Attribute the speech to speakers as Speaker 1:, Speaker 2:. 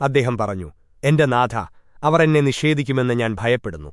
Speaker 1: അദ്ദേഹം പറഞ്ഞു എന്റെ നാഥ അവർ എന്നെ നിഷേധിക്കുമെന്ന് ഞാൻ ഭയപ്പെടുന്നു.